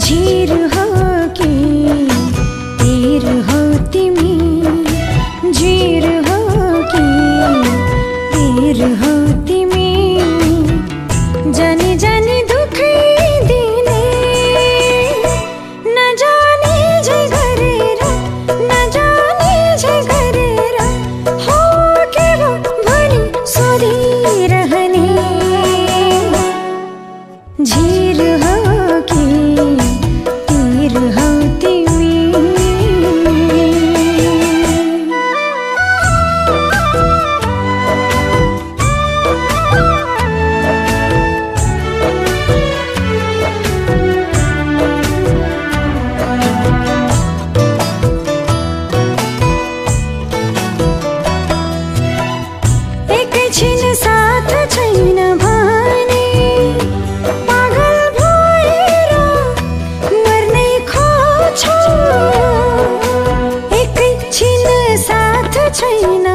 झीर हो। छैन